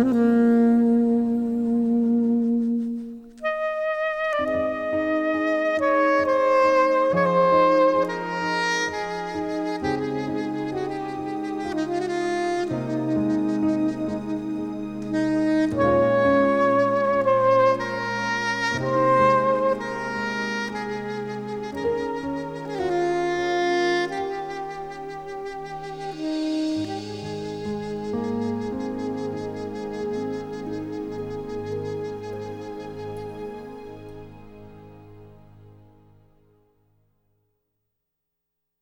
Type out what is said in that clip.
Mm-hmm.